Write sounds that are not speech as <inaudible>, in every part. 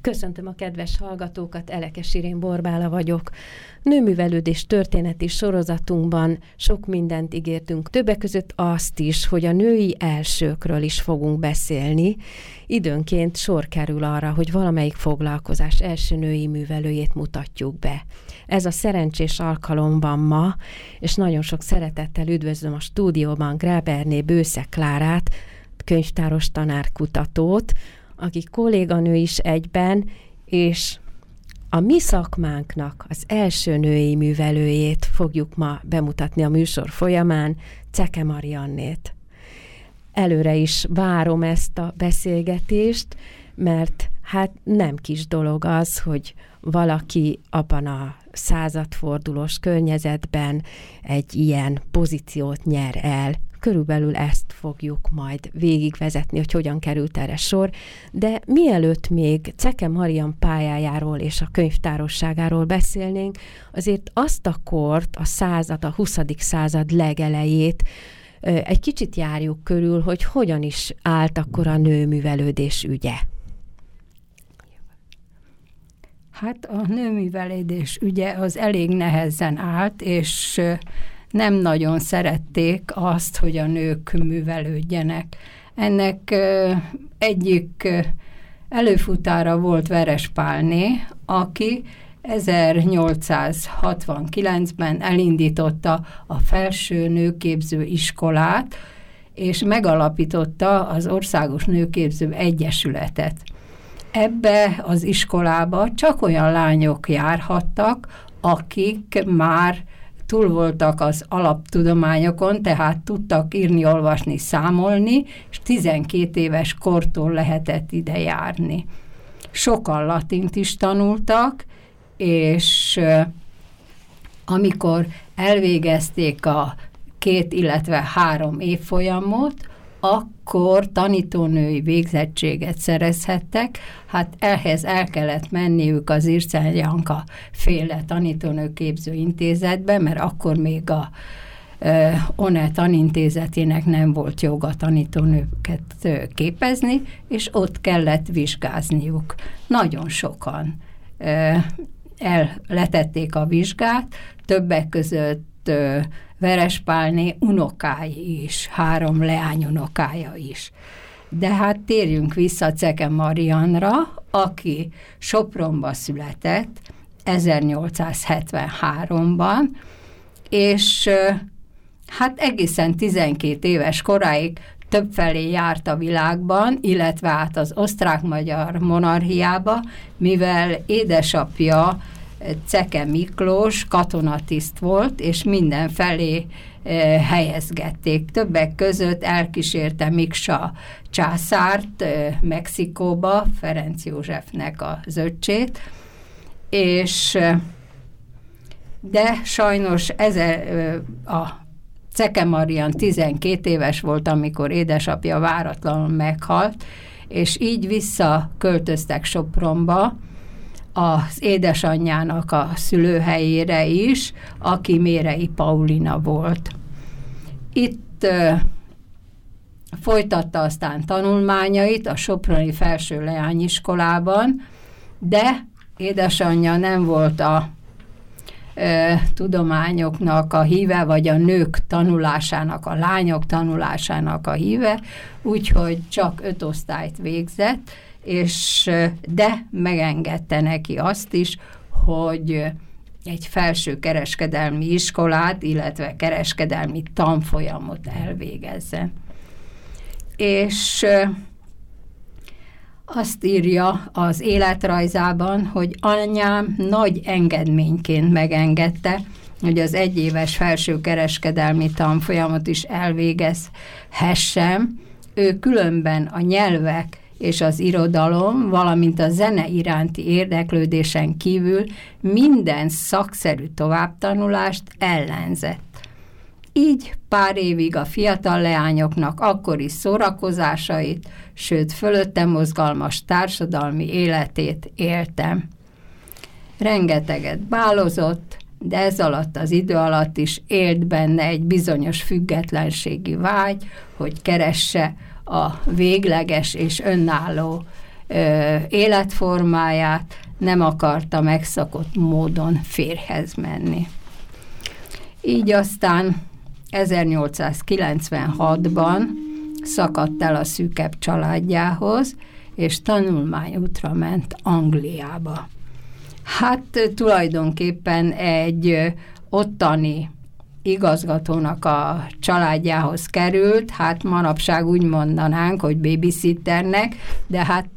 Köszöntöm a kedves hallgatókat, Elekes Irén Borbála vagyok. Nőművelődés történeti sorozatunkban sok mindent ígértünk, többek között azt is, hogy a női elsőkről is fogunk beszélni. Időnként sor kerül arra, hogy valamelyik foglalkozás első női művelőjét mutatjuk be. Ez a szerencsés alkalomban ma, és nagyon sok szeretettel üdvözlöm a stúdióban Gráberné Bősze Klárát, könyvtáros tanárkutatót, aki kolléganő is egyben, és a mi szakmánknak az első női művelőjét fogjuk ma bemutatni a műsor folyamán, Ceke Mariannét. Előre is várom ezt a beszélgetést, mert hát nem kis dolog az, hogy valaki abban a századfordulós környezetben egy ilyen pozíciót nyer el, körülbelül ezt fogjuk majd végigvezetni, hogy hogyan került erre sor, de mielőtt még Ceke Marian pályájáról és a könyvtárosságáról beszélnénk, azért azt a kort, a század, a 20. század legelejét egy kicsit járjuk körül, hogy hogyan is állt akkor a nőművelődés ügye. Hát a nőművelődés ügye az elég nehezen állt, és nem nagyon szerették azt, hogy a nők művelődjenek. Ennek egyik előfutára volt Verespálné, aki 1869-ben elindította a felső nőképző iskolát, és megalapította az Országos Nőképző Egyesületet. Ebbe az iskolába csak olyan lányok járhattak, akik már túl voltak az alaptudományokon, tehát tudtak írni, olvasni, számolni, és 12 éves kortól lehetett ide járni. Sokan latint is tanultak, és amikor elvégezték a két, illetve három évfolyamot, akkor tanítónői végzettséget szerezhettek, hát ehhez el kellett menniük az Ircel Janka féle tanítónőképző intézetbe, mert akkor még a ONE tanintézetének nem volt joga tanítónőket képezni, és ott kellett vizsgázniuk. Nagyon sokan elletették a vizsgát, többek között Verespálné unokái is, három leány unokája is. De hát térjünk vissza Ceke Marianra, aki Sopronba született 1873-ban, és hát egészen 12 éves koráig többfelé járt a világban, illetve át az osztrák-magyar monarchiába, mivel édesapja Ceke Miklós katonatiszt volt, és mindenfelé e, helyezgették. Többek között elkísérte Miksa császárt e, Mexikóba, Ferenc Józsefnek a zöccsét, és e, de sajnos ez a Ceke Marian 12 éves volt, amikor édesapja váratlanul meghalt, és így visszaköltöztek Sopronba, az édesanyjának a szülőhelyére is, aki Mérei Paulina volt. Itt folytatta aztán tanulmányait a Soproni Felső Leányiskolában, de édesanyja nem volt a tudományoknak a híve, vagy a nők tanulásának, a lányok tanulásának a híve, úgyhogy csak öt osztályt végzett, és de megengedte neki azt is, hogy egy felső kereskedelmi iskolát, illetve kereskedelmi tanfolyamot elvégezzen. És azt írja az életrajzában, hogy anyám nagy engedményként megengedte, hogy az egyéves felső kereskedelmi tanfolyamot is elvégezhessem. Ő különben a nyelvek és az irodalom, valamint a zene iránti érdeklődésen kívül minden szakszerű továbbtanulást ellenzett. Így pár évig a fiatal leányoknak akkori szórakozásait, sőt fölötte mozgalmas társadalmi életét éltem. Rengeteget bálozott, de ez alatt az idő alatt is élt benne egy bizonyos függetlenségi vágy, hogy keresse a végleges és önálló ö, életformáját, nem akarta megszokott módon férhez menni. Így aztán 1896-ban szakadt el a szűkebb családjához, és tanulmányútra ment Angliába. Hát tulajdonképpen egy ottani igazgatónak a családjához került, hát manapság úgy mondanánk, hogy babysitternek, de hát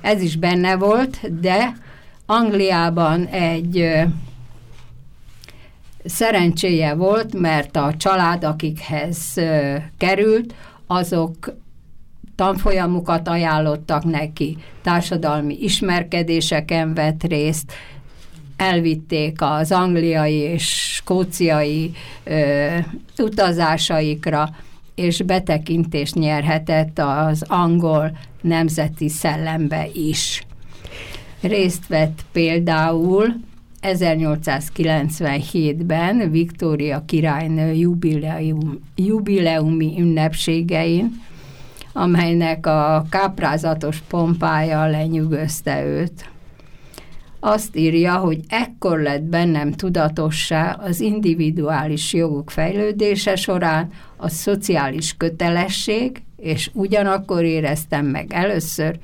ez is benne volt, de Angliában egy szerencséje volt, mert a család, akikhez került, azok tanfolyamukat ajánlottak neki, társadalmi ismerkedéseken vett részt, elvitték az angliai és skóciai ö, utazásaikra, és betekintést nyerhetett az angol nemzeti szellembe is. Részt vett például 1897-ben Viktória királynő jubileum, jubileumi ünnepségein, amelynek a káprázatos pompája lenyűgözte őt. Azt írja, hogy ekkor lett bennem tudatossá az individuális jogok fejlődése során a szociális kötelesség, és ugyanakkor éreztem meg először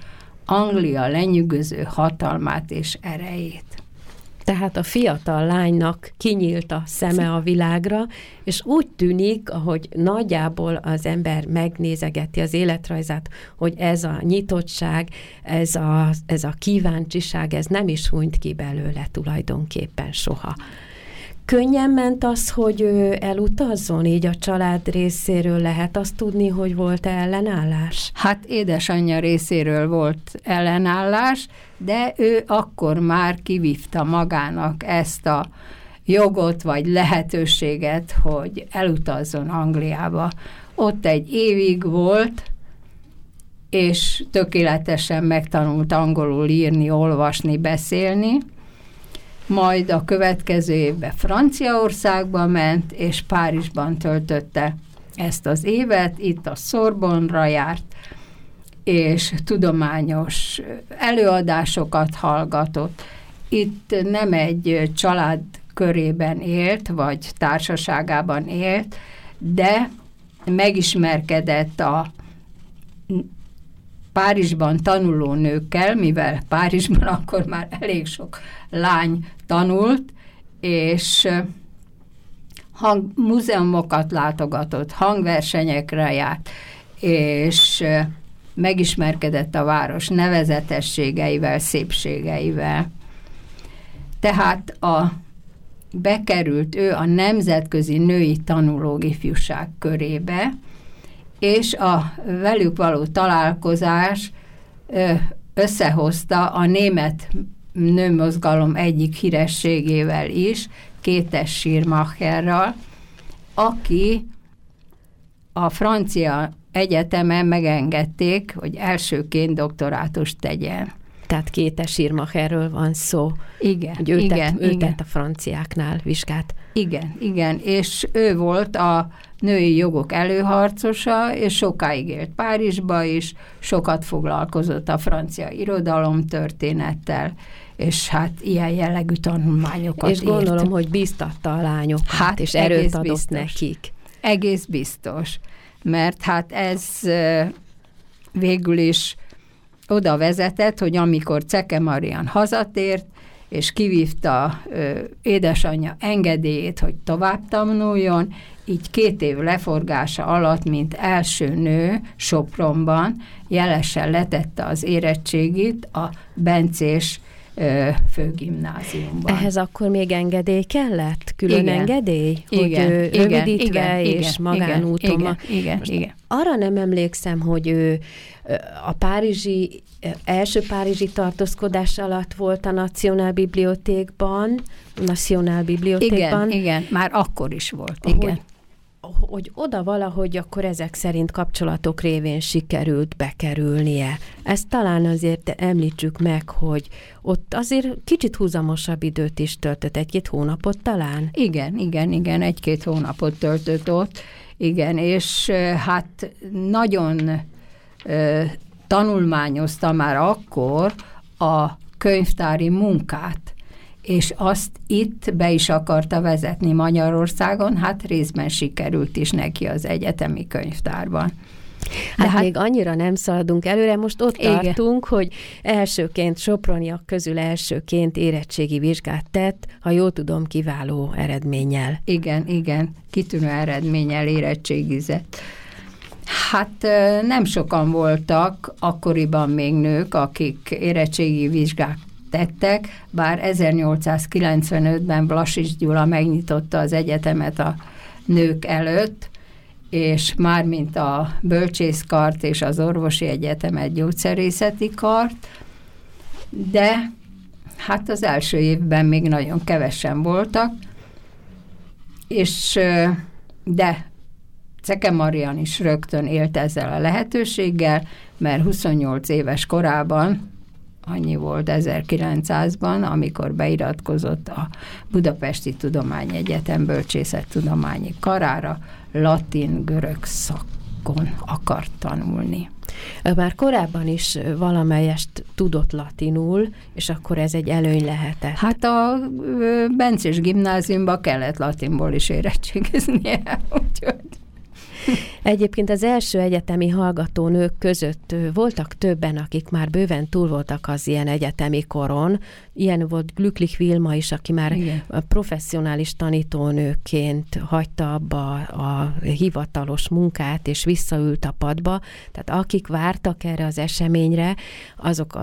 Anglia lenyűgöző hatalmát és erejét. Tehát a fiatal lánynak kinyílt a szeme a világra, és úgy tűnik, ahogy nagyjából az ember megnézegeti az életrajzát, hogy ez a nyitottság, ez a, ez a kíváncsiság, ez nem is hunyt ki belőle tulajdonképpen soha. Könnyen ment az, hogy ő elutazzon, így a család részéről lehet azt tudni, hogy volt -e ellenállás? Hát édesanyja részéről volt ellenállás, de ő akkor már kivívta magának ezt a jogot vagy lehetőséget, hogy elutazzon Angliába. Ott egy évig volt, és tökéletesen megtanult angolul írni, olvasni, beszélni, majd a következő évben Franciaországba ment, és Párizsban töltötte ezt az évet, itt a Szorbonra járt, és tudományos előadásokat hallgatott. Itt nem egy család körében élt, vagy társaságában élt, de megismerkedett a Párizsban tanuló nőkkel, mivel Párizsban <laughs> akkor már elég sok lány tanult, és hang, múzeumokat látogatott, hangversenyekre járt, és megismerkedett a város nevezetességeivel, szépségeivel. Tehát a bekerült ő a Nemzetközi Női Tanuló Ifjúság körébe, és a velük való találkozás összehozta a német nőmozgalom egyik hírességével is, Kétes Schirmacherral, aki a francia egyetemen megengedték, hogy elsőként doktorátust tegyen. Tehát Kétes Schirmacherről van szó. Igen, hogy ő igen, tett, ő igen. tett a franciáknál vizsgát. Igen, igen, és ő volt a női jogok előharcosa, és sokáig élt Párizsba is, sokat foglalkozott a francia irodalom történettel, és hát ilyen jellegű tanulmányokat És gondolom, írt. hogy biztatta a lányokat, Hát, és erőt adott biztos. nekik. Egész biztos, mert hát ez végül is oda vezetett, hogy amikor Ceke Marian hazatért, és kivívta ö, édesanyja engedélyét, hogy tovább tanuljon, így két év leforgása alatt, mint első nő Sopronban jelesen letette az érettségit a Bencés főgimnáziumban. Ehhez akkor még engedély kellett? Külön igen. engedély? Igen, hogy igen, rövidítve igen, és igen, magánúton. Igen, igen, igen. Arra nem emlékszem, hogy ő a párizsi, első párizsi tartózkodás alatt volt a Nacionál Bibliotékban, Nacionál Bibliotékban. Igen, igen, már akkor is volt, igen. Hogy hogy oda valahogy akkor ezek szerint kapcsolatok révén sikerült bekerülnie. Ezt talán azért említsük meg, hogy ott azért kicsit húzamosabb időt is töltött, egy-két hónapot talán? Igen, igen, igen, egy-két hónapot töltött ott, igen, és hát nagyon tanulmányozta már akkor a könyvtári munkát, és azt itt be is akarta vezetni Magyarországon, hát részben sikerült is neki az egyetemi könyvtárban. Hát, hát még annyira nem szaladunk előre, most ott igen. tartunk, hogy elsőként, Soproniak közül elsőként érettségi vizsgát tett, ha jól tudom, kiváló eredménnyel. Igen, igen, kitűnő eredménnyel érettségizett. Hát nem sokan voltak akkoriban még nők, akik érettségi vizsgák tettek, bár 1895-ben Blasics Gyula megnyitotta az egyetemet a nők előtt, és már mint a bölcsészkart és az orvosi egyetemet gyógyszerészeti kart, de hát az első évben még nagyon kevesen voltak, és de Ceke Marian is rögtön élt ezzel a lehetőséggel, mert 28 éves korában annyi volt 1900-ban, amikor beiratkozott a Budapesti Tudományegyetem Bölcsészettudományi Karára, latin-görög szakon akart tanulni. Már korábban is valamelyest tudott latinul, és akkor ez egy előny lehetett. Hát a Bencés gimnáziumban kellett latinból is érettségiznie, <laughs> úgyhogy Egyébként az első egyetemi hallgatónők között voltak többen, akik már bőven túl voltak az ilyen egyetemi koron. Ilyen volt Glücklich Vilma is, aki már Igen. professzionális tanítónőként hagyta abba a hivatalos munkát, és visszaült a padba. Tehát akik vártak erre az eseményre, azok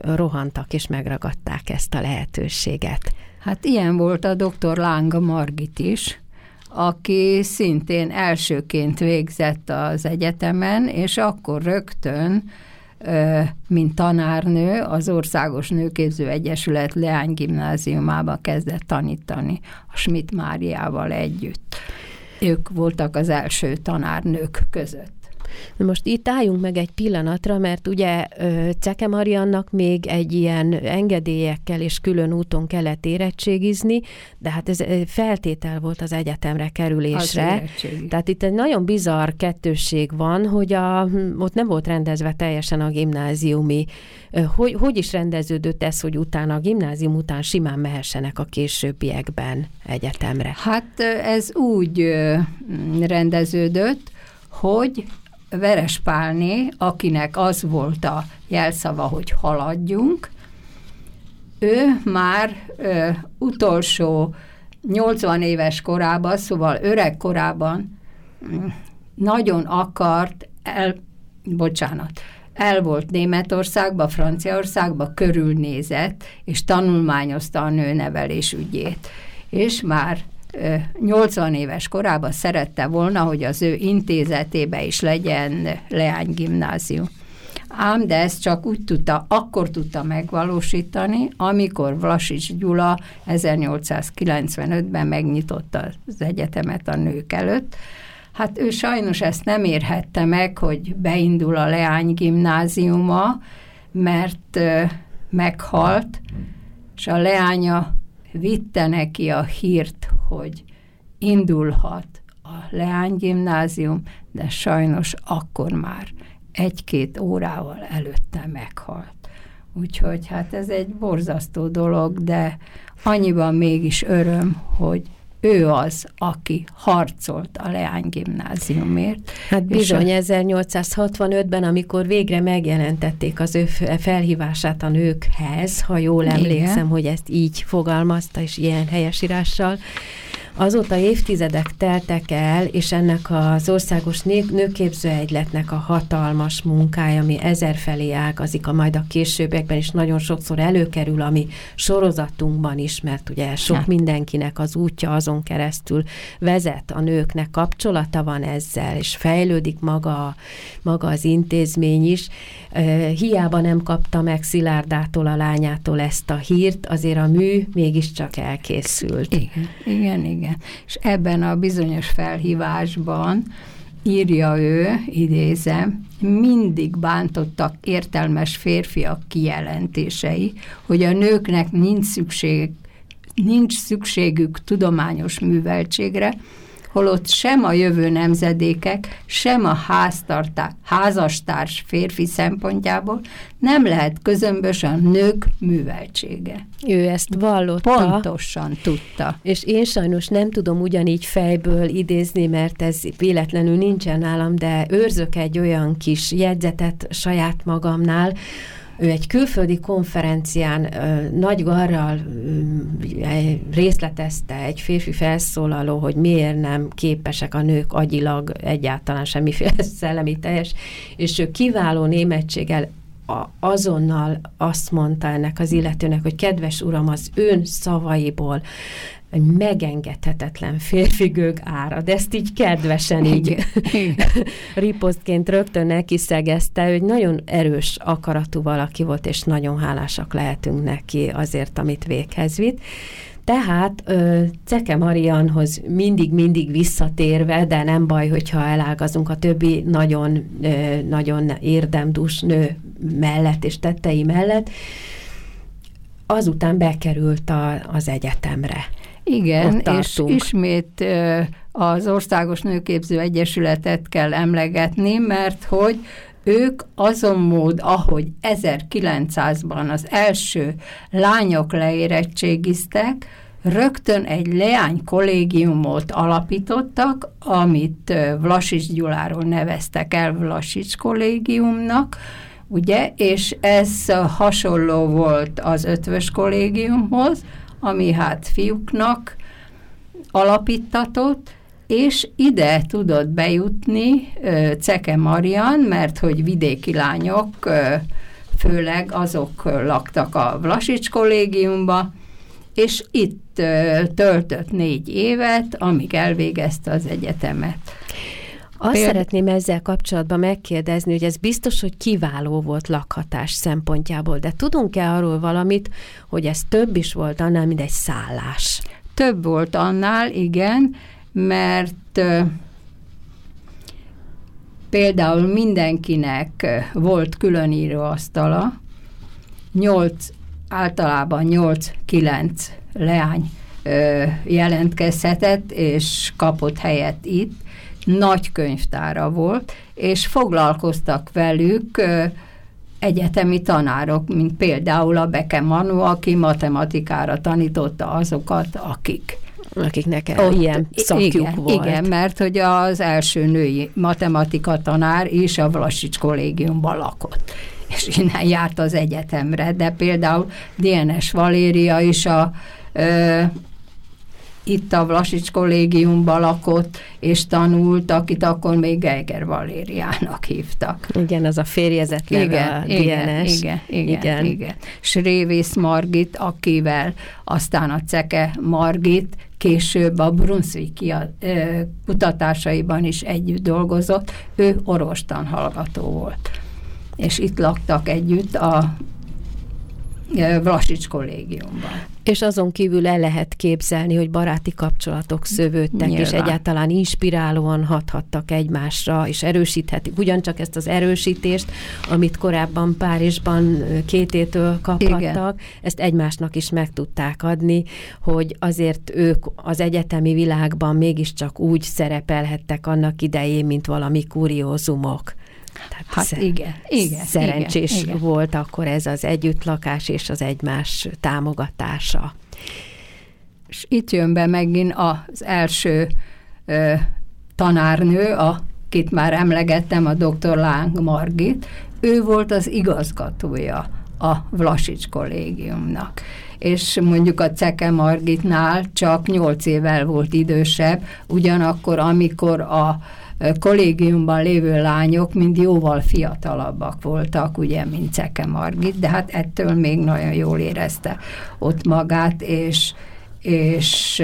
rohantak és megragadták ezt a lehetőséget. Hát ilyen volt a dr. Láng Margit is, aki szintén elsőként végzett az egyetemen, és akkor rögtön, mint tanárnő, az Országos Nőképző Egyesület Leány gimnáziumába kezdett tanítani a Schmidt Máriával együtt. Ők voltak az első tanárnők között. Most itt álljunk meg egy pillanatra, mert ugye Ceke Mariannak még egy ilyen engedélyekkel és külön úton kellett érettségizni, de hát ez feltétel volt az egyetemre kerülésre. Tehát itt egy nagyon bizarr kettősség van, hogy a, ott nem volt rendezve teljesen a gimnáziumi. Hogy, hogy is rendeződött ez, hogy utána a gimnázium után simán mehessenek a későbbiekben egyetemre? Hát ez úgy rendeződött, hogy Verespálné, akinek az volt a jelszava, hogy haladjunk, ő már ö, utolsó 80 éves korában, szóval öreg korában mm, nagyon akart el, bocsánat, el volt Németországba, Franciaországba, körülnézett, és tanulmányozta a nőnevelés ügyét. És már 80 éves korában szerette volna, hogy az ő intézetébe is legyen leánygimnázium. Ám de ezt csak úgy tudta, akkor tudta megvalósítani, amikor Vlasics Gyula 1895-ben megnyitotta az egyetemet a nők előtt. Hát ő sajnos ezt nem érhette meg, hogy beindul a Leány gimnáziuma, mert meghalt, és a leánya vitte neki a hírt, hogy indulhat a leánygimnázium, de sajnos akkor már egy-két órával előtte meghalt. Úgyhogy hát ez egy borzasztó dolog, de annyiban mégis öröm, hogy ő az, aki harcolt a Leány gimnáziumért. Hát bizony, a... 1865-ben, amikor végre megjelentették az ő felhívását a nőkhez, ha jól emlékszem, Igen. hogy ezt így fogalmazta, és ilyen helyesírással, Azóta évtizedek teltek el, és ennek az országos nőképző egyletnek a hatalmas munkája, ami ezerfelé ágazik, a majd a későbbiekben is nagyon sokszor előkerül, ami sorozatunkban is, mert ugye sok hát. mindenkinek az útja azon keresztül vezet, a nőknek kapcsolata van ezzel, és fejlődik maga, maga az intézmény is. Hiába nem kapta meg Szilárdától, a lányától ezt a hírt, azért a mű mégiscsak elkészült. Igen, igen, igen. És ebben a bizonyos felhívásban írja ő, idézem, mindig bántottak értelmes férfiak kijelentései, hogy a nőknek nincs szükség nincs szükségük tudományos műveltségre, holott sem a jövő nemzedékek, sem a háztartá, házastárs férfi szempontjából nem lehet közömbös a nők műveltsége. Ő ezt vallotta. Pontosan tudta. És én sajnos nem tudom ugyanígy fejből idézni, mert ez véletlenül nincsen nálam, de őrzök egy olyan kis jegyzetet saját magamnál, ő egy külföldi konferencián nagy garral részletezte egy férfi felszólaló, hogy miért nem képesek a nők agyilag egyáltalán semmiféle <laughs> szellemi teljes, és ő kiváló németséggel a, azonnal azt mondta ennek az illetőnek, hogy kedves uram, az ön szavaiból egy megengedhetetlen férfigőg ára, de ezt így kedvesen így <laughs> riposztként rögtön neki szegezte, hogy nagyon erős akaratú valaki volt, és nagyon hálásak lehetünk neki azért, amit véghez vitt. Tehát Ceke Marianhoz mindig-mindig visszatérve, de nem baj, hogyha elágazunk a többi nagyon, nagyon érdemdús nő mellett és tettei mellett, azután bekerült a, az egyetemre. Igen, és ismét az Országos Nőképző Egyesületet kell emlegetni, mert hogy ők azon mód, ahogy 1900-ban az első lányok leérettségiztek, rögtön egy leány kollégiumot alapítottak, amit Vlasics Gyuláról neveztek el Vlasics kollégiumnak, ugye, és ez hasonló volt az ötvös kollégiumhoz, ami hát fiúknak alapítatott, és ide tudott bejutni Ceke Marian, mert hogy vidéki lányok, főleg azok laktak a Vlasics kollégiumba, és itt töltött négy évet, amíg elvégezte az egyetemet. Azt Péld... szeretném ezzel kapcsolatban megkérdezni, hogy ez biztos, hogy kiváló volt lakhatás szempontjából, de tudunk-e arról valamit, hogy ez több is volt annál, mint egy szállás? Több volt annál, igen, mert például mindenkinek volt külön asztala, nyolc, általában 8-9 leány jelentkezhetett, és kapott helyet itt, nagy könyvtára volt, és foglalkoztak velük egyetemi tanárok, mint például a Beke Manu, aki matematikára tanította azokat, akik. Akiknek Ott, ilyen szakjuk igen, volt. Igen, mert hogy az első női matematika tanár is a Vlasics kollégiumban lakott és innen járt az egyetemre, de például DNS Valéria is a itt a Vlasics kollégiumban lakott és tanult, akit akkor még Geiger Valériának hívtak. Igen, az a férjezet neve igen, a igen, DNS. Igen, igen, igen. igen. Srévész Margit, akivel aztán a Ceke Margit később a Brunswicki kutatásaiban is együtt dolgozott, ő orvostan hallgató volt. És itt laktak együtt a Vlasics kollégiumban. És azon kívül el lehet képzelni, hogy baráti kapcsolatok szövődtek, Nyilván. és egyáltalán inspirálóan hathattak egymásra, és erősíthetik ugyancsak ezt az erősítést, amit korábban Párizsban kététől kaphattak, Igen. ezt egymásnak is meg tudták adni, hogy azért ők az egyetemi világban mégiscsak úgy szerepelhettek annak idején, mint valami kuriózumok. Hát szer- igen, igen. Szerencsés igen, igen. volt akkor ez az együttlakás és az egymás támogatása. És itt jön be megint az első ö, tanárnő, akit már emlegettem, a dr. Láng Margit. Ő volt az igazgatója a Vlasics kollégiumnak. És mondjuk a Ceke Margitnál csak nyolc évvel volt idősebb, ugyanakkor, amikor a kollégiumban lévő lányok mind jóval fiatalabbak voltak, ugye, mint Ceke Margit, de hát ettől még nagyon jól érezte ott magát, és és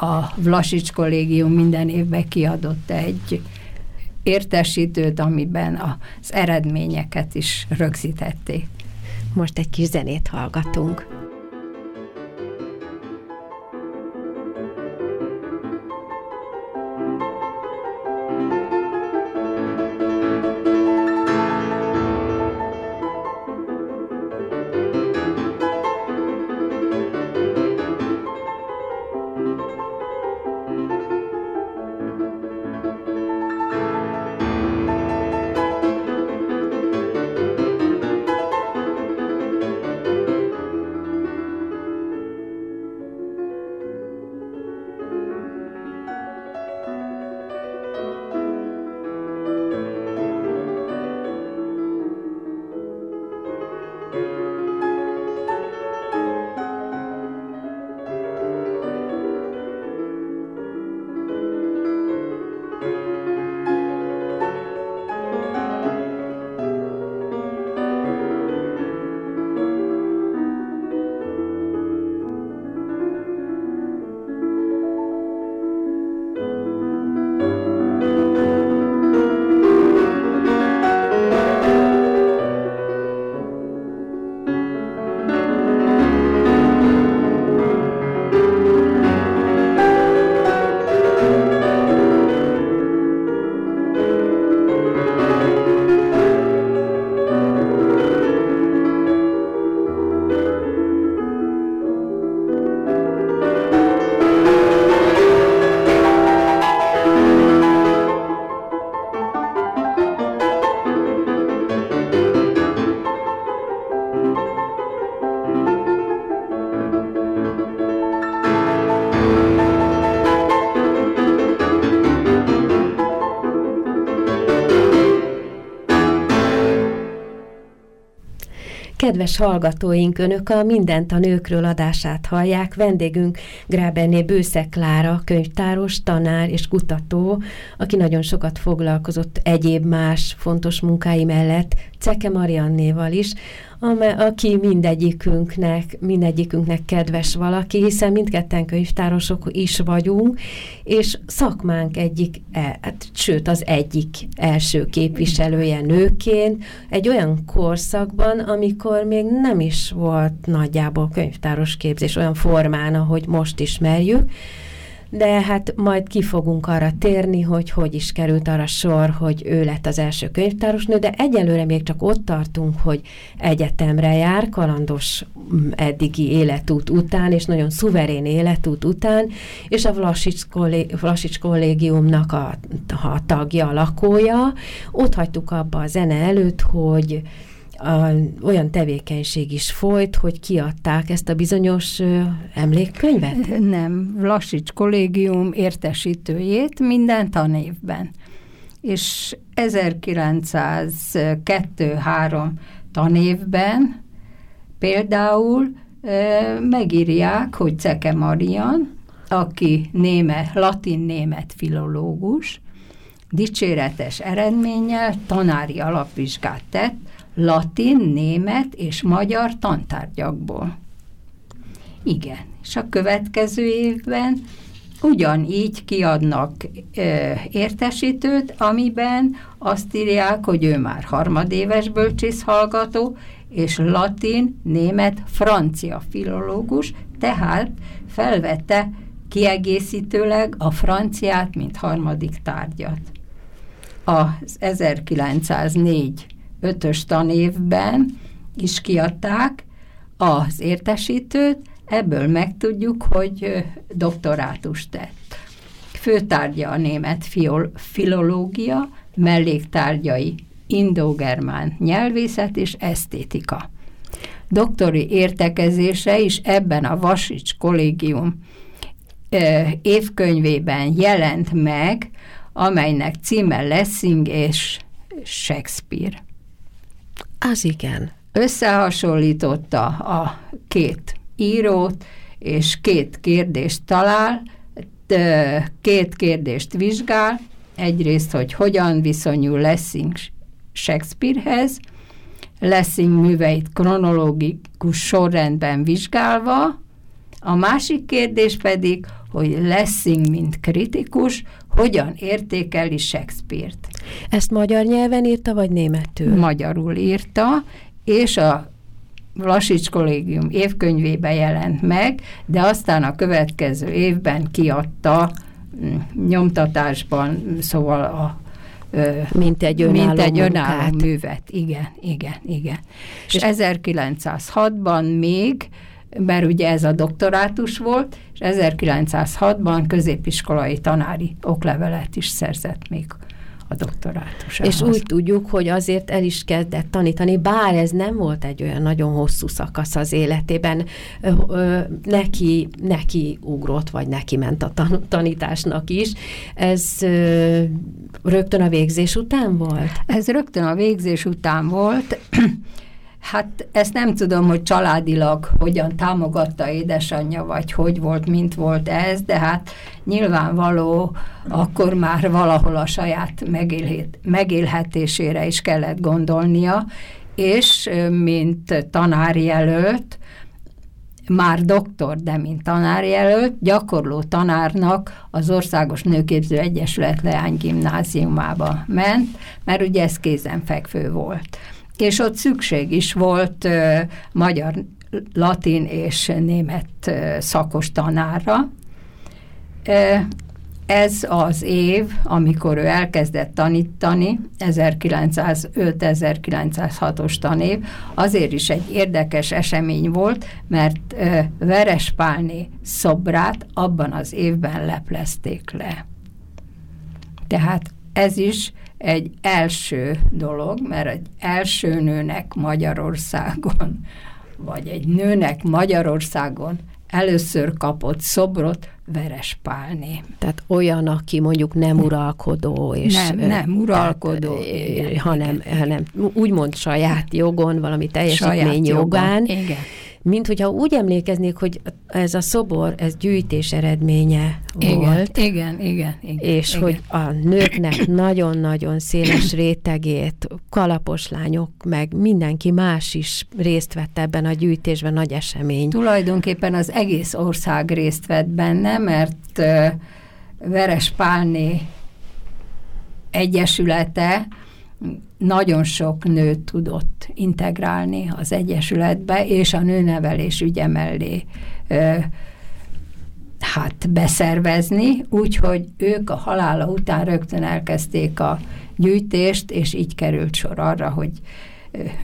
a Vlasics kollégium minden évben kiadott egy értesítőt, amiben az eredményeket is rögzítették. Most egy kis zenét hallgatunk. Kedves hallgatóink, Önök a Mindent a nőkről adását hallják. Vendégünk Gráberné Bőszek Klára, könyvtáros, tanár és kutató, aki nagyon sokat foglalkozott egyéb más fontos munkái mellett, Ceke Mariannéval is, aki mindegyikünknek, mindegyikünknek kedves valaki, hiszen mindketten könyvtárosok is vagyunk, és szakmánk egyik, e, hát, sőt az egyik első képviselője nőként, egy olyan korszakban, amikor még nem is volt nagyjából könyvtáros képzés olyan formán, ahogy most ismerjük, de hát majd ki fogunk arra térni, hogy hogy is került arra sor, hogy ő lett az első könyvtárosnő, de egyelőre még csak ott tartunk, hogy egyetemre jár, kalandos mm, eddigi életút után, és nagyon szuverén életút után, és a Vlasics, Vlasics kollégiumnak a, a tagja, a lakója. Ott hagytuk abba a zene előtt, hogy a, olyan tevékenység is folyt, hogy kiadták ezt a bizonyos ö, emlékkönyvet? <laughs> Nem, Vlasics kollégium értesítőjét minden tanévben. És 1902-3 tanévben például ö, megírják, hogy Ceke Marian, aki néme, latin-német filológus, dicséretes eredménnyel tanári alapvizsgát tett latin, német és magyar tantárgyakból. Igen, és a következő évben ugyanígy kiadnak ö, értesítőt, amiben azt írják, hogy ő már harmadéves bölcsész hallgató, és latin, német, francia filológus, tehát felvette kiegészítőleg a franciát, mint harmadik tárgyat. Az 1904 ötös tanévben is kiadták az értesítőt, ebből megtudjuk, hogy doktorátust tett. Főtárgya a német fiol, filológia, melléktárgyai indogermán nyelvészet és esztétika. Doktori értekezése is ebben a Vasics kollégium évkönyvében jelent meg, amelynek címe Lessing és Shakespeare. Az igen. összehasonlította a két írót, és két kérdést talál, két kérdést vizsgál, egyrészt, hogy hogyan viszonyul Lessing Shakespearehez, Lessing műveit kronológikus sorrendben vizsgálva, a másik kérdés pedig, hogy Lessing, mint kritikus, hogyan értékeli Shakespeare-t. Ezt magyar nyelven írta, vagy németül? Magyarul írta, és a Lasics Kollégium évkönyvébe jelent meg, de aztán a következő évben kiadta mm, nyomtatásban, szóval a mint egy önálló, mint egy önálló művet. Igen, igen, igen. És, és 1906-ban még, mert ugye ez a doktorátus volt, és 1906-ban középiskolai tanári oklevelet is szerzett még a doktorátusához. És úgy tudjuk, hogy azért el is kezdett tanítani, bár ez nem volt egy olyan nagyon hosszú szakasz az életében, ö, ö, neki, neki ugrott, vagy neki ment a tan tanításnak is. Ez ö, rögtön a végzés után volt? Ez rögtön a végzés után volt. Hát ezt nem tudom, hogy családilag hogyan támogatta édesanyja, vagy hogy volt, mint volt ez, de hát nyilvánvaló, akkor már valahol a saját megélhet, megélhetésére is kellett gondolnia, és mint tanárjelölt, már doktor, de mint tanárjelölt, gyakorló tanárnak az Országos Nőképző Egyesület Leány gimnáziumába ment, mert ugye ez kézenfekvő volt és ott szükség is volt uh, magyar, latin és német uh, szakos tanára. Uh, ez az év, amikor ő elkezdett tanítani, 1905-1906-os tanév, azért is egy érdekes esemény volt, mert Verespálné szobrát abban az évben leplezték le. Tehát ez is egy első dolog, mert egy első nőnek Magyarországon, vagy egy nőnek Magyarországon először kapott szobrot Verespálné. Tehát olyan, aki mondjuk nem uralkodó, és nem, nem uralkodó, tehát, igen, hanem, igen. hanem úgymond saját jogon, valami teljesítmény jogán. Igen mint hogyha úgy emlékeznék, hogy ez a szobor, ez gyűjtés eredménye igen, volt. Igen, igen, igen. És igen. hogy a nőknek nagyon-nagyon széles rétegét, kalapos lányok, meg mindenki más is részt vett ebben a gyűjtésben, nagy esemény. Tulajdonképpen az egész ország részt vett benne, mert Veres Pálné egyesülete nagyon sok nőt tudott integrálni az Egyesületbe, és a nőnevelés ügye mellé ö, hát beszervezni, úgyhogy ők a halála után rögtön elkezdték a gyűjtést, és így került sor arra, hogy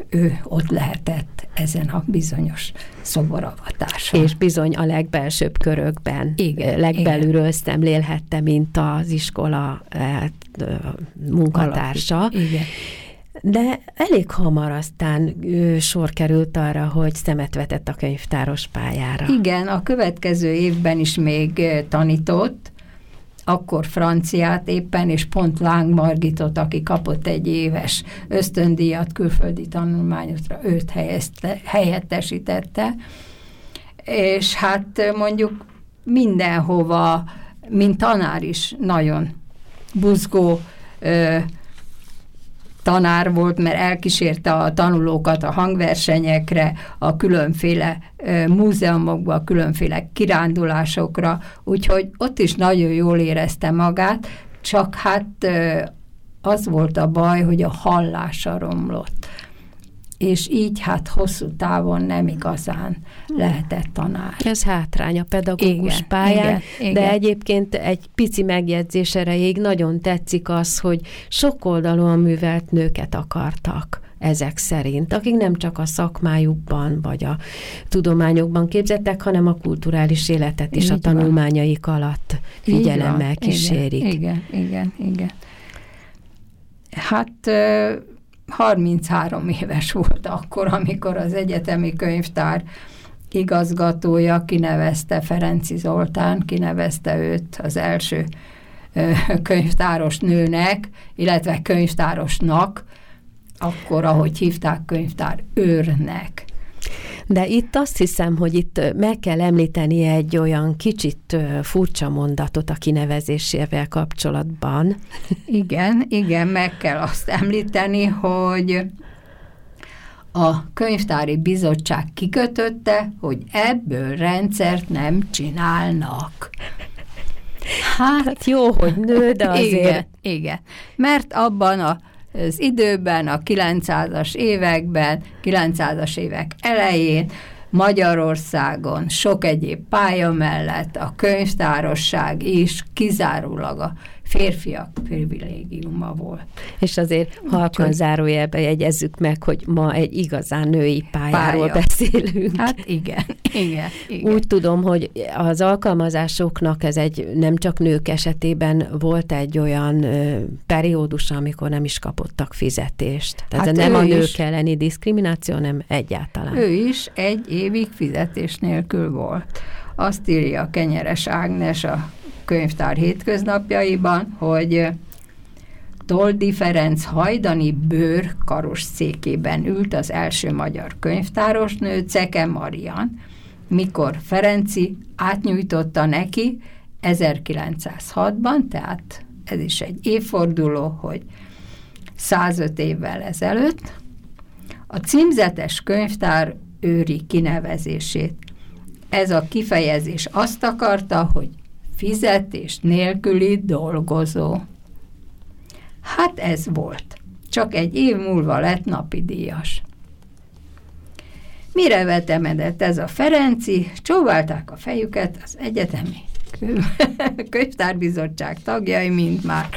ő ott lehetett ezen a bizonyos szoboravatáson. És bizony a legbelsőbb körökben, igen, legbelülről igen. szemlélhette, mint az iskola hát, munkatársa. Alapít. Igen. De elég hamar aztán sor került arra, hogy szemet vetett a könyvtáros pályára. Igen, a következő évben is még tanított, akkor franciát éppen, és pont Láng Margitot, aki kapott egy éves ösztöndíjat külföldi tanulmányokra, őt helyezte, helyettesítette, és hát mondjuk mindenhova, mint tanár is nagyon buzgó, tanár volt, mert elkísérte a tanulókat a hangversenyekre, a különféle múzeumokba, a különféle kirándulásokra, úgyhogy ott is nagyon jól érezte magát, csak hát az volt a baj, hogy a hallása romlott és így hát hosszú távon nem igazán lehetett tanár. Ez hátrány a pedagógus igen, pályán, igen, igen. de egyébként egy pici megjegyzés erejéig nagyon tetszik az, hogy sokoldalúan művelt nőket akartak ezek szerint, akik nem csak a szakmájukban vagy a tudományokban képzettek, hanem a kulturális életet is Így a tanulmányaik van. alatt figyelemmel kísérik. Igen, igen, igen, igen. Hát 33 éves volt akkor, amikor az egyetemi könyvtár igazgatója kinevezte Ferenci Zoltán, kinevezte őt az első könyvtáros nőnek, illetve könyvtárosnak akkor, ahogy hívták könyvtár őrnek. De itt azt hiszem, hogy itt meg kell említeni egy olyan kicsit furcsa mondatot a kinevezésével kapcsolatban. <laughs> Igen, igen, meg kell azt említeni, hogy a könyvtári bizottság kikötötte, hogy ebből rendszert nem csinálnak. Hát, hát jó, hogy nő, de <laughs> azért... Igen, igen. Mert abban a az időben, a 900-as években, 900-as évek elején Magyarországon sok egyéb pálya mellett a könyvtárosság is kizárólag a férfiak privilégiuma volt. És azért halkan zárójelbe jegyezzük meg, hogy ma egy igazán női pályáról Pálya. beszélünk. Hát igen, igen, igen. Úgy tudom, hogy az alkalmazásoknak ez egy nem csak nők esetében volt egy olyan ö, periódus, amikor nem is kapottak fizetést. Tehát hát nem a nők is, elleni diszkrimináció, nem egyáltalán. Ő is egy évig fizetés nélkül volt. Azt írja Kenyeres Ágnes a könyvtár hétköznapjaiban, hogy Toldi Ferenc hajdani bőr karos székében ült az első magyar könyvtárosnő, Ceke Marian, mikor Ferenci átnyújtotta neki 1906-ban, tehát ez is egy évforduló, hogy 105 évvel ezelőtt, a címzetes könyvtár őri kinevezését. Ez a kifejezés azt akarta, hogy fizetés nélküli dolgozó. Hát ez volt. Csak egy év múlva lett napi díjas. Mire vetemedett ez a Ferenci? Csóválták a fejüket az egyetemi <laughs> könyvtárbizottság tagjai, mint már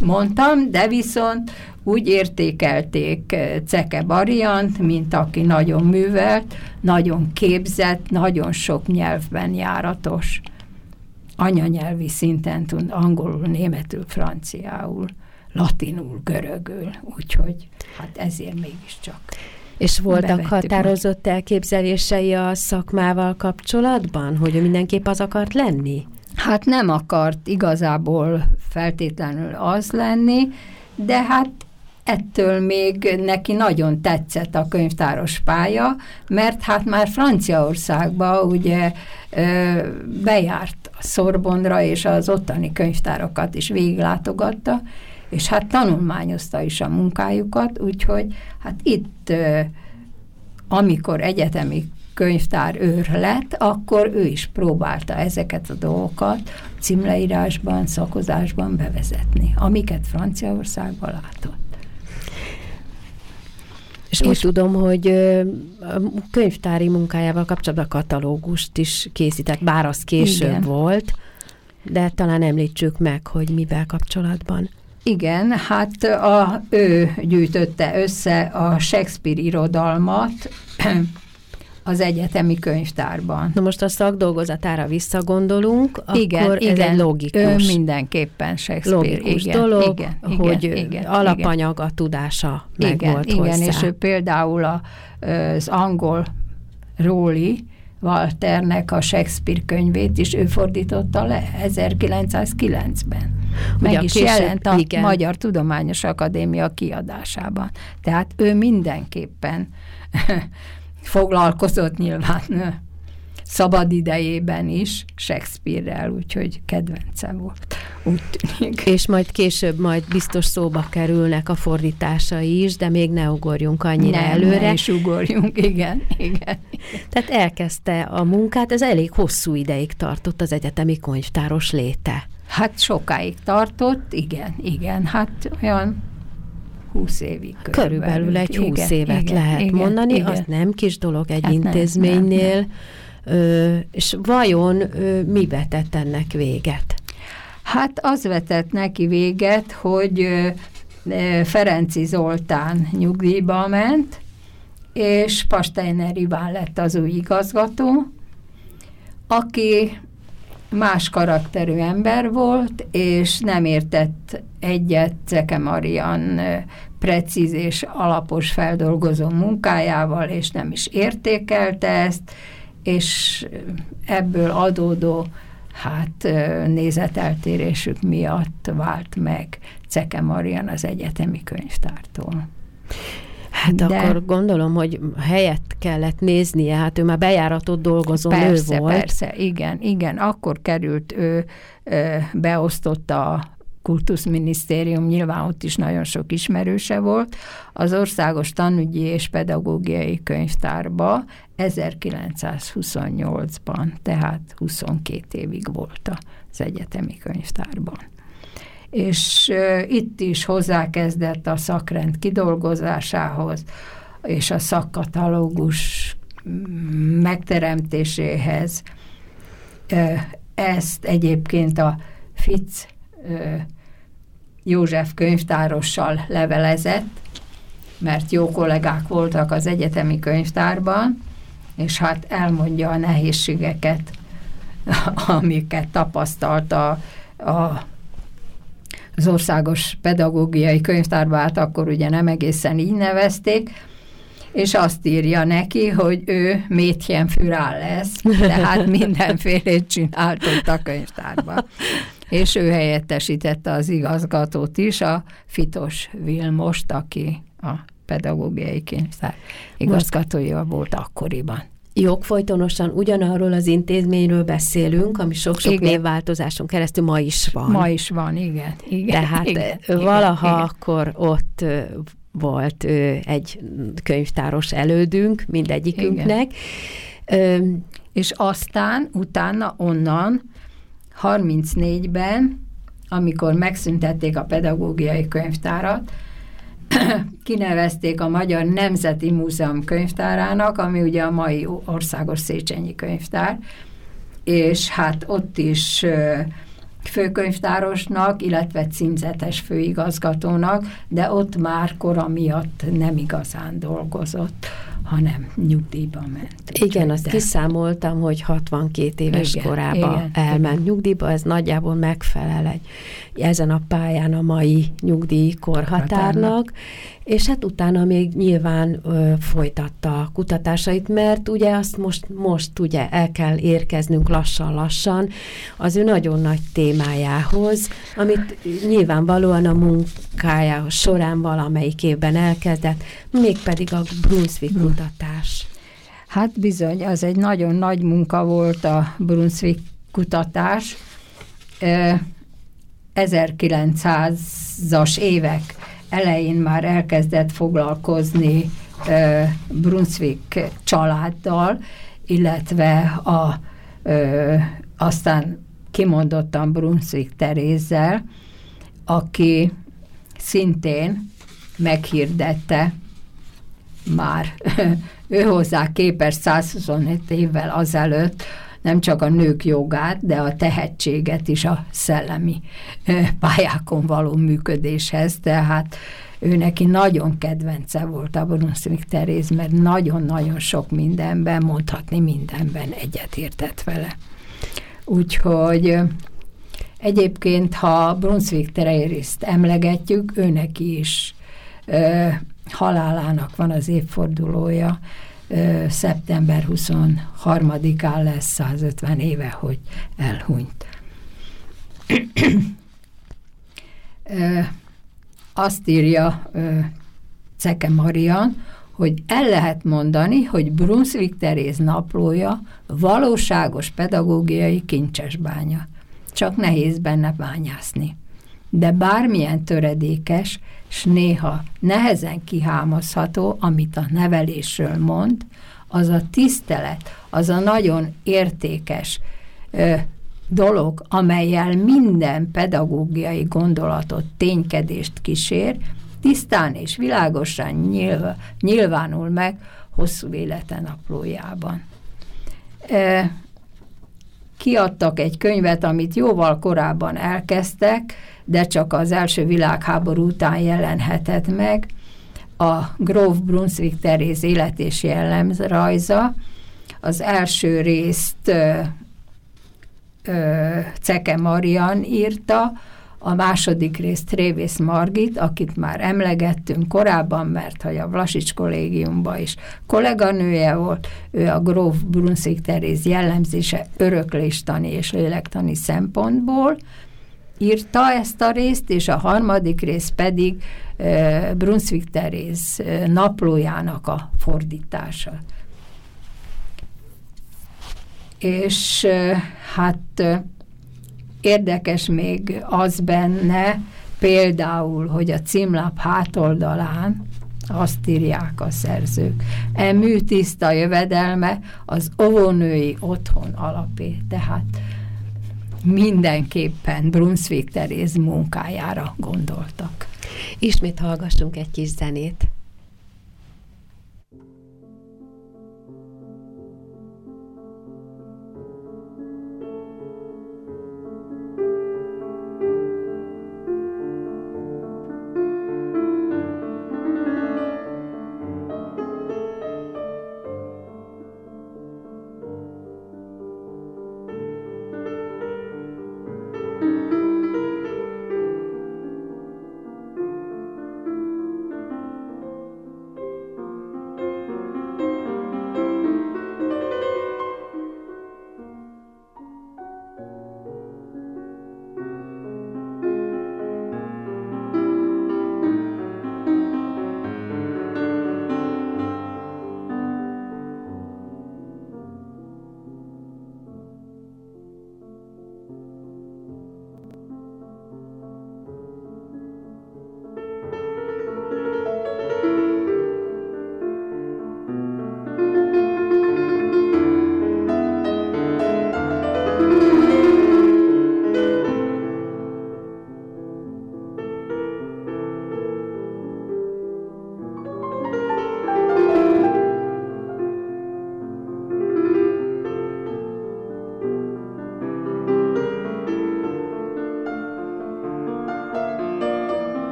mondtam, de viszont úgy értékelték Ceke Bariant, mint aki nagyon művelt, nagyon képzett, nagyon sok nyelvben járatos anyanyelvi szinten tud angolul, németül, franciául, latinul, görögül, úgyhogy hát ezért mégiscsak. És voltak határozott majd. elképzelései a szakmával kapcsolatban, hogy ő mindenképp az akart lenni? Hát nem akart igazából feltétlenül az lenni, de hát ettől még neki nagyon tetszett a könyvtáros pálya, mert hát már Franciaországba ugye bejárt a Szorbonra, és az ottani könyvtárokat is végiglátogatta, és hát tanulmányozta is a munkájukat, úgyhogy hát itt, amikor egyetemi könyvtár őr lett, akkor ő is próbálta ezeket a dolgokat címleírásban, szakozásban bevezetni, amiket Franciaországban látott. És, és úgy tudom, hogy a könyvtári munkájával kapcsolatban katalógust is készített, bár az később Igen. volt, de talán említsük meg, hogy mivel kapcsolatban. Igen, hát a, ő gyűjtötte össze a Shakespeare irodalmat, az egyetemi könyvtárban. Na most a szakdolgozatára visszagondolunk, igen, akkor igen, ez egy logikus. Ő mindenképpen Shakespeare. Logikus igen, dolog, igen, hogy igen, alapanyag a tudása meg igen, volt igen, hozzá. és ő például a, az angol Róli, Walternek a Shakespeare könyvét is ő fordította le 1909-ben. Meg Ugye is később, jelent a igen. Magyar Tudományos Akadémia kiadásában. Tehát ő mindenképpen foglalkozott nyilván szabad idejében is Shakespeare-rel, úgyhogy kedvence volt, úgy tűnik. És majd később majd biztos szóba kerülnek a fordításai is, de még ne ugorjunk annyira Nem, előre. Ne is ugorjunk, igen, igen. Tehát elkezdte a munkát, ez elég hosszú ideig tartott az egyetemi könyvtáros léte. Hát sokáig tartott, igen, igen, hát olyan 20 évig körülbelül. Körülbelül egy 20 igen, évet igen, lehet igen, mondani, igen. az nem kis dolog egy hát intézménynél. Nem, nem, nem. Ö, és vajon ö, mi vetett ennek véget? Hát az vetett neki véget, hogy ö, Ferenci Zoltán nyugdíjba ment, és Pasteiner Iván lett az új igazgató, aki más karakterű ember volt, és nem értett egyet Ceke Marian precíz és alapos feldolgozó munkájával, és nem is értékelte ezt, és ebből adódó hát nézeteltérésük miatt vált meg Ceke Marian az egyetemi könyvtártól. Hát De... akkor gondolom, hogy helyet kellett néznie, hát ő már bejáratott dolgozó persze, nő volt. Persze, igen, igen, akkor került ő, ő beosztotta a kultuszminisztérium, nyilván ott is nagyon sok ismerőse volt, az Országos Tanügyi és Pedagógiai Könyvtárba 1928-ban, tehát 22 évig volt az egyetemi könyvtárban és itt is hozzákezdett a szakrend kidolgozásához, és a szakkatalógus mm, megteremtéséhez. Ezt egyébként a Fitz József könyvtárossal levelezett, mert jó kollégák voltak az egyetemi könyvtárban, és hát elmondja a nehézségeket, <laughs> amiket tapasztalta a az Országos Pedagógiai Könyvtárba, hát akkor ugye nem egészen így nevezték, és azt írja neki, hogy ő Métjen Fürál lesz, tehát <laughs> mindenfélét csinált ott a könyvtárban. És ő helyettesítette az igazgatót is, a Fitos Vilmost, aki a pedagógiai könyvtár igazgatója volt akkoriban jogfolytonosan ugyanarról az intézményről beszélünk, ami sok-sok névváltozáson keresztül ma is van. Ma is van, igen. igen Tehát igen, valaha igen. akkor ott volt egy könyvtáros elődünk mindegyikünknek. Igen. És aztán utána onnan 34-ben, amikor megszüntették a pedagógiai könyvtárat, <clears throat> kinevezték a Magyar Nemzeti Múzeum könyvtárának, ami ugye a mai Országos Széchenyi Könyvtár, és hát ott is főkönyvtárosnak, illetve címzetes főigazgatónak, de ott már kora miatt nem igazán dolgozott, hanem nyugdíjba ment. Igen, azt de... kiszámoltam, hogy 62 éves igen, korában igen, elment igen. nyugdíjba, ez nagyjából megfelel egy ezen a pályán a mai nyugdíjkorhatárnak, és hát utána még nyilván ö, folytatta a kutatásait, mert ugye azt most, most ugye el kell érkeznünk lassan-lassan az ő nagyon nagy témájához, amit nyilvánvalóan a munkája során valamelyik évben elkezdett, mégpedig a Brunswick. Kutatás. Hát bizony, az egy nagyon nagy munka volt a Brunswick kutatás. 1900-as évek elején már elkezdett foglalkozni Brunswick családdal, illetve a, aztán kimondottan Brunswick Terézzel, aki szintén meghirdette már <laughs> ő hozzá képes 125 évvel azelőtt nem csak a nők jogát, de a tehetséget is a szellemi pályákon való működéshez, tehát ő neki nagyon kedvence volt a Brunswick Teréz, mert nagyon-nagyon sok mindenben, mondhatni mindenben egyetértett vele. Úgyhogy egyébként, ha Brunswick Terézt emlegetjük, ő neki is ö, halálának van az évfordulója, szeptember 23-án lesz 150 éve, hogy elhunyt. Azt írja Ceke Marian, hogy el lehet mondani, hogy Brunswick Teréz naplója valóságos pedagógiai kincsesbánya. Csak nehéz benne bányászni. De bármilyen töredékes, és néha nehezen kihámozható, amit a nevelésről mond, az a tisztelet, az a nagyon értékes ö, dolog, amelyel minden pedagógiai gondolatot, ténykedést kísér, tisztán és világosan nyilv, nyilvánul meg hosszú élete naplójában. Kiadtak egy könyvet, amit jóval korábban elkezdtek, de csak az első világháború után jelenhetett meg, a Gróf Brunswick Teréz élet és jellemrajza. Az első részt ö, ö, Ceke Marian írta, a második részt Trévész Margit, akit már emlegettünk korábban, mert hogy a Vlasics kollégiumban is kolléganője volt, ő a Gróf Brunswick Teréz jellemzése örökléstani és lélektani szempontból, írta ezt a részt, és a harmadik rész pedig Brunswick Teréz naplójának a fordítása. És hát érdekes még az benne, például, hogy a címlap hátoldalán azt írják a szerzők. E mű tiszta jövedelme az óvónői otthon alapé. Tehát mindenképpen Brunswick Teréz munkájára gondoltak. Ismét hallgassunk egy kis zenét.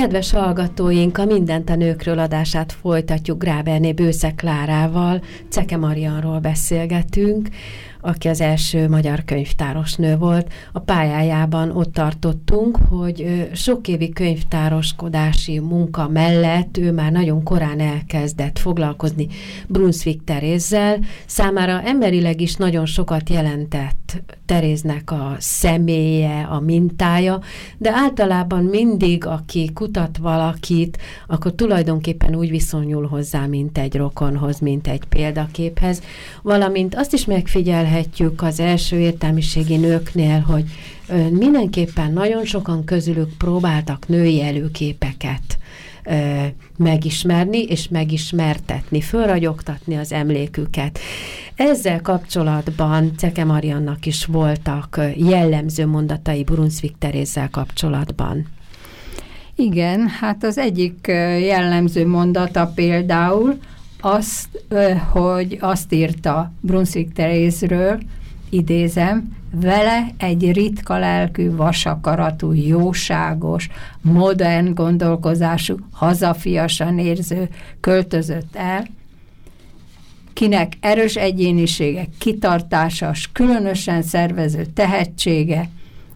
Kedves hallgatóink, a Mindent a nőkről adását folytatjuk Gráberné Bősze Klárával, Ceke Marianról beszélgetünk, aki az első magyar könyvtáros nő volt. A pályájában ott tartottunk, hogy sok évi könyvtároskodási munka mellett ő már nagyon korán elkezdett foglalkozni Brunswick Terézzel. Számára emberileg is nagyon sokat jelentett Teréznek a személye, a mintája, de általában mindig, aki kutat valakit, akkor tulajdonképpen úgy viszonyul hozzá, mint egy rokonhoz, mint egy példaképhez, valamint azt is megfigyelhetjük az első értelmiségi nőknél, hogy mindenképpen nagyon sokan közülük próbáltak női előképeket megismerni és megismertetni, fölragyogtatni az emléküket. Ezzel kapcsolatban Ceke Mariannak is voltak jellemző mondatai Brunswick Terézzel kapcsolatban. Igen, hát az egyik jellemző mondata például azt, hogy azt írta Brunswick Terézről, idézem, vele egy ritka lelkű, vasakaratú, jóságos, modern gondolkozású, hazafiasan érző költözött el, kinek erős egyénisége, kitartásas, különösen szervező tehetsége,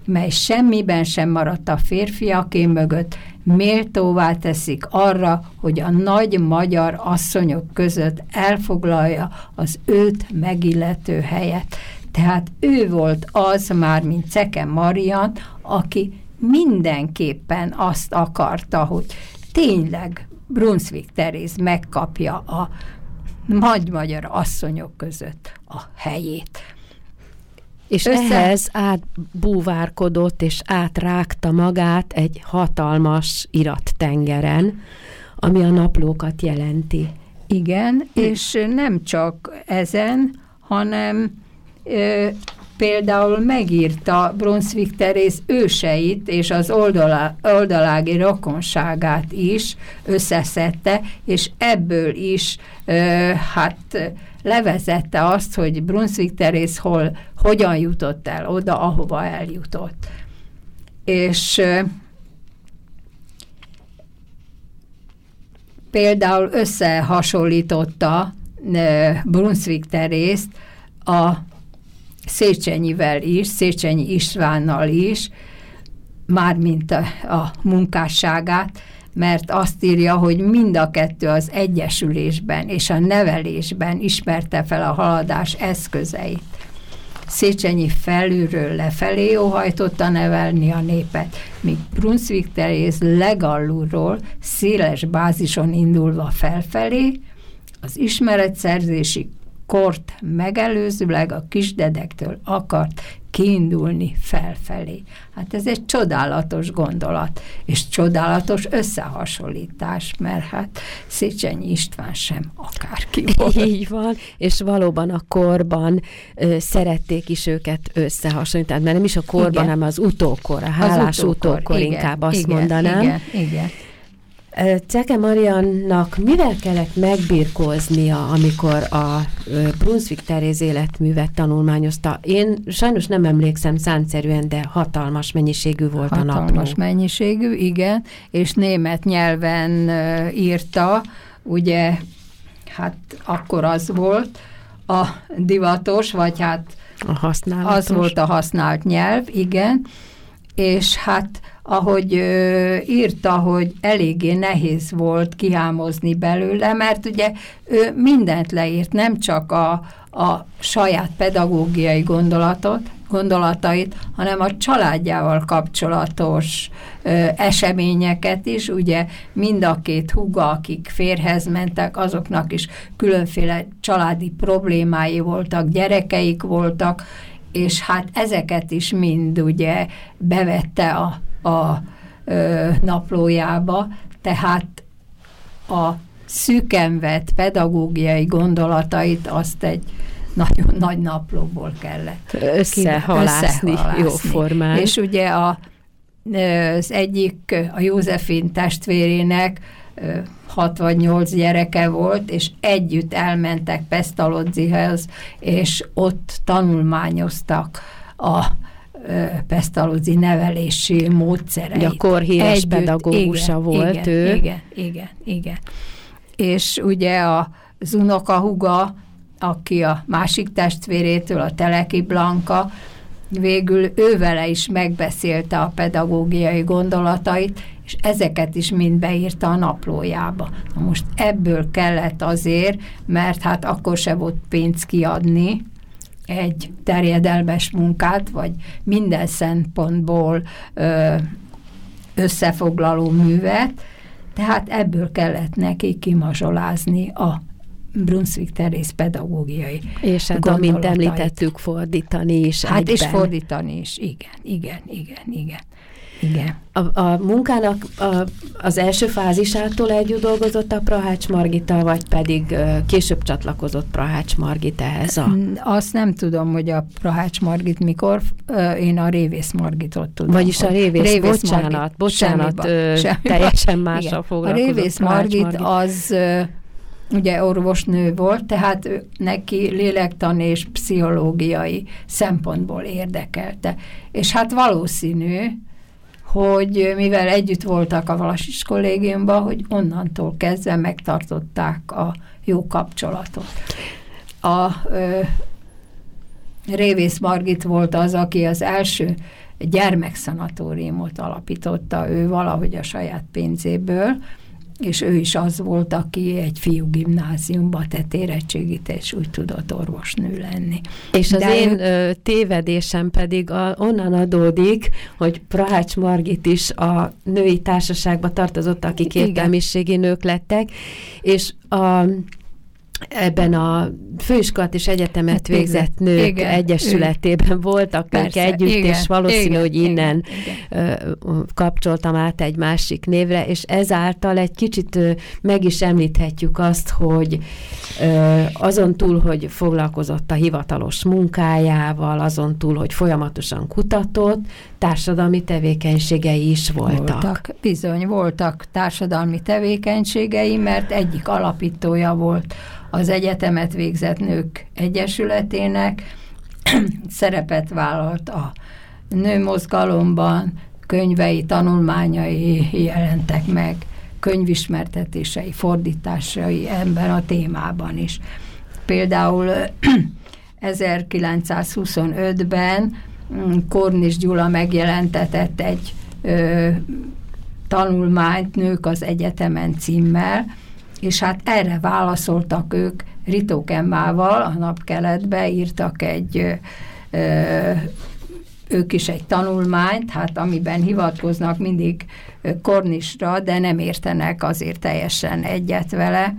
mely semmiben sem maradt a férfiaké mögött, méltóvá teszik arra, hogy a nagy magyar asszonyok között elfoglalja az őt megillető helyet. Tehát ő volt az már, mint Ceke Marian, aki mindenképpen azt akarta, hogy tényleg Brunswick Teréz megkapja a nagy magyar asszonyok között a helyét. És Össze... ehhez átbúvárkodott és átrágta magát egy hatalmas irattengeren, ami a naplókat jelenti. Igen, és nem csak ezen, hanem ö, például megírta Brunswick Teréz őseit és az oldalá, oldalági rokonságát is összeszedte, és ebből is ö, hát levezette azt, hogy Brunswick Teréz hol, hogyan jutott el oda, ahova eljutott. És például összehasonlította Brunswick Terészt a Széchenyivel is, Széchenyi Istvánnal is, mármint a, a munkásságát, mert azt írja, hogy mind a kettő az egyesülésben és a nevelésben ismerte fel a haladás eszközeit. Széchenyi felülről lefelé óhajtotta nevelni a népet, míg Brunswick Teréz legalulról széles bázison indulva felfelé, az ismeretszerzési kort megelőzőleg a kisdedektől akart kiindulni felfelé. Hát ez egy csodálatos gondolat, és csodálatos összehasonlítás, mert hát Széchenyi István sem akárki <laughs> volt. Így van, és valóban a korban ö, szerették is őket összehasonlítani, mert nem is a korban, igen. hanem az utókor, a hálás az utókor, utókor igen, inkább azt igen, mondanám. Igen, igen. Ceke Mariannak mivel kellett megbirkóznia, amikor a Brunswick Teréz életművet tanulmányozta? Én sajnos nem emlékszem szánszerűen, de hatalmas mennyiségű volt hatalmas a napló. Hatalmas mennyiségű, igen, és német nyelven írta, ugye, hát akkor az volt a divatos, vagy hát a használatos. az volt a használt nyelv, igen, és hát ahogy ö, írta, hogy eléggé nehéz volt kihámozni belőle, mert ugye ő mindent leírt, nem csak a, a saját pedagógiai gondolatot, gondolatait, hanem a családjával kapcsolatos ö, eseményeket is, ugye mind a két húga, akik férhez mentek, azoknak is különféle családi problémái voltak, gyerekeik voltak, és hát ezeket is mind ugye bevette a a ö, naplójába, tehát a szűken vett pedagógiai gondolatait azt egy nagyon <laughs> nagy naplóból kellett összehalászni, összehalászni. jó formán. És ugye a, az egyik, a Józefin testvérének 68 gyereke volt, és együtt elmentek Pestalozzihez, és ott tanulmányoztak a Pestalozzi nevelési módszereit. Gyakor híres Együtt, pedagógusa igen, volt igen, ő. Igen, igen, igen. És ugye a, az unokahuga, aki a másik testvérétől, a Teleki Blanka, végül ővele is megbeszélte a pedagógiai gondolatait, és ezeket is mind beírta a naplójába. Na most ebből kellett azért, mert hát akkor se volt pénz kiadni, egy terjedelmes munkát, vagy minden szempontból ö, összefoglaló művet, tehát ebből kellett neki kimazsolázni a Brunswick Terész pedagógiai És hát amint említettük, fordítani is Hát egyben. és fordítani is, igen, igen, igen, igen. Igen. A, a munkának a, az első fázisától együtt dolgozott a Prahács Margita, vagy pedig uh, később csatlakozott Prahács Margit ehhez a... Azt nem tudom, hogy a Prahács Margit mikor, uh, én a Révész Margitot tudom. Vagyis a Révész, Révész bocsánat, Margit, bocsánat, semmiba, semmiba. teljesen mással foglalkozott. A Révész Margit, Margit az... Ugye orvosnő volt, tehát neki lélektan és pszichológiai szempontból érdekelte. És hát valószínű, hogy mivel együtt voltak a Valasis kollégiumban, hogy onnantól kezdve megtartották a jó kapcsolatot. A ö, Révész Margit volt az, aki az első gyermekszanatóriumot alapította, ő valahogy a saját pénzéből, és ő is az volt, aki egy fiú gimnáziumba tett érettségit, és úgy tudott orvosnő lenni. És az De én ő... tévedésem pedig a, onnan adódik, hogy Prahács Margit is a női társaságba tartozott, akik értelmiségi nők lettek, és a ebben a főiskolat és egyetemet hát végzett nők igen, egyesületében igen. voltak Persze, nők együtt, igen, és valószínű, igen, hogy innen igen. kapcsoltam át egy másik névre, és ezáltal egy kicsit meg is említhetjük azt, hogy azon túl, hogy foglalkozott a hivatalos munkájával, azon túl, hogy folyamatosan kutatott, társadalmi tevékenységei is voltak. Voltak, bizony, voltak társadalmi tevékenységei, mert egyik alapítója volt az egyetemet végzett nők egyesületének, <clears throat> szerepet vállalt a nőmozgalomban, könyvei, tanulmányai jelentek meg könyvismertetései, fordításai ebben a témában is. Például <clears throat> 1925-ben mm, Kornis Gyula megjelentetett egy ö, tanulmányt Nők az Egyetemen címmel, és hát erre válaszoltak ők Ritók Emmával, a napkeletbe írtak egy ö, ők is egy tanulmányt, hát amiben hivatkoznak mindig Kornisra, de nem értenek azért teljesen egyet vele,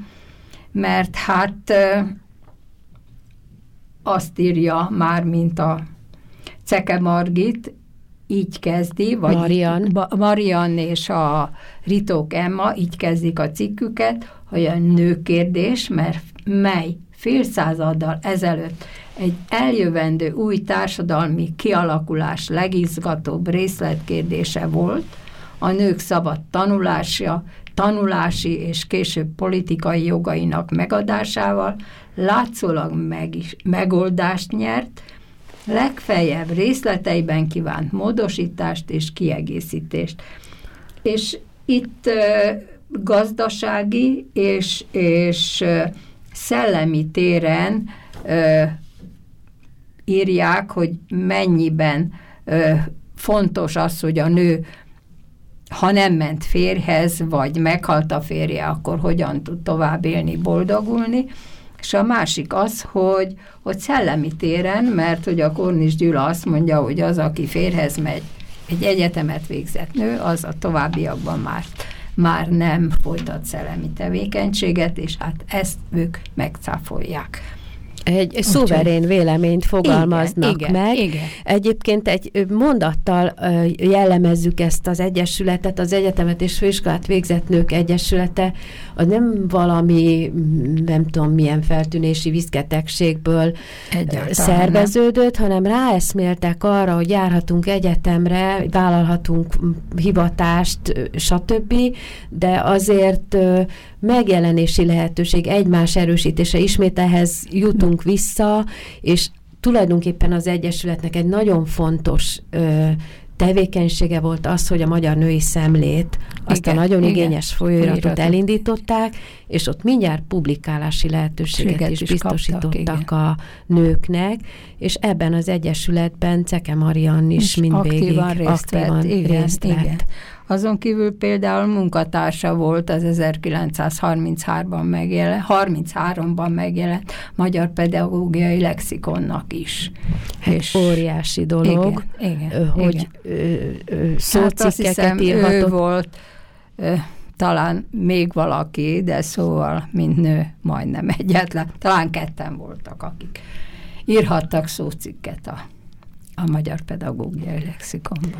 mert hát azt írja már, mint a Ceke Margit, így kezdi, vagy Marian. Marian és a Ritók Emma így kezdik a cikküket, hogy a nőkérdés, mert mely fél századdal ezelőtt egy eljövendő új társadalmi kialakulás legizgatóbb részletkérdése volt, a nők szabad tanulása, tanulási és később politikai jogainak megadásával látszólag meg is, megoldást nyert, legfeljebb részleteiben kívánt módosítást és kiegészítést. És itt gazdasági és, és szellemi téren írják, hogy mennyiben fontos az, hogy a nő ha nem ment férhez, vagy meghalt a férje, akkor hogyan tud tovább élni, boldogulni. És a másik az, hogy, hogy szellemi téren, mert hogy a Kornis Gyula azt mondja, hogy az, aki férhez megy, egy egyetemet végzett nő, az a továbbiakban már, már nem folytat szellemi tevékenységet, és hát ezt ők megcáfolják egy szuverén véleményt fogalmaznak igen, meg. Igen. Egyébként egy mondattal jellemezzük ezt az egyesületet, az egyetemet és főiskolát végzett nők egyesülete, az nem valami, nem tudom milyen feltűnési viszketegségből Egyáltalán szerveződött, nem. hanem ráeszméltek arra, hogy járhatunk egyetemre, vállalhatunk hivatást, stb., de azért megjelenési lehetőség, egymás erősítése, ismét ehhez jutunk vissza, és tulajdonképpen az Egyesületnek egy nagyon fontos ö, tevékenysége volt az, hogy a Magyar Női Szemlét, azt igen, a nagyon igen, igényes folyóiratot elindították, és ott mindjárt publikálási lehetőséget Séget is, is biztosítottak kaptak, a nőknek, és ebben az Egyesületben Ceke Marian is és mindvégig aktívan részt aktívan vett. Igen, részt vett. Igen. Azon kívül például munkatársa volt az 1933-ban megjelent, 33-ban megjelent Magyar Pedagógiai Lexikonnak is. Hát és óriási dolog, igen, igen, hogy igen. szócikkeket hát írhatott. ő volt talán még valaki, de szóval, mint nő, majdnem egyetlen. Talán ketten voltak, akik írhattak szócikket a a Magyar Pedagógiai Lexikonban.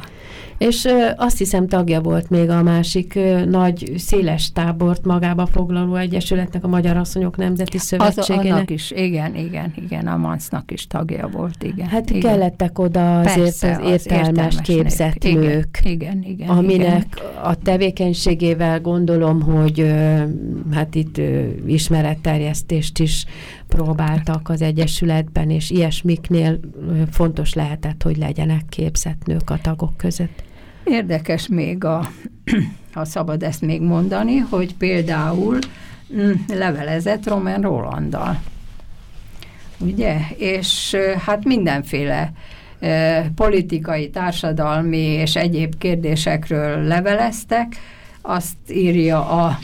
És azt hiszem tagja volt még a másik nagy széles tábort magába foglaló egyesületnek, a Magyar Asszonyok Nemzeti Szövetségének. Az, annak is, igen, igen, igen, a MANC-nak is tagja volt, igen. Hát igen. kellettek oda azért Persze, az, értelmes, értelmes képzett nők, nők igen, igen, aminek igen. a tevékenységével gondolom, hogy hát itt ismeretterjesztést is próbáltak az Egyesületben, és ilyesmiknél fontos lehetett, hogy legyenek képzett nők a tagok között. Érdekes még, a, <clears throat> ha szabad ezt még mondani, hogy például mm, levelezett Roman Rolanddal. Ugye? És hát mindenféle politikai, társadalmi és egyéb kérdésekről leveleztek. Azt írja a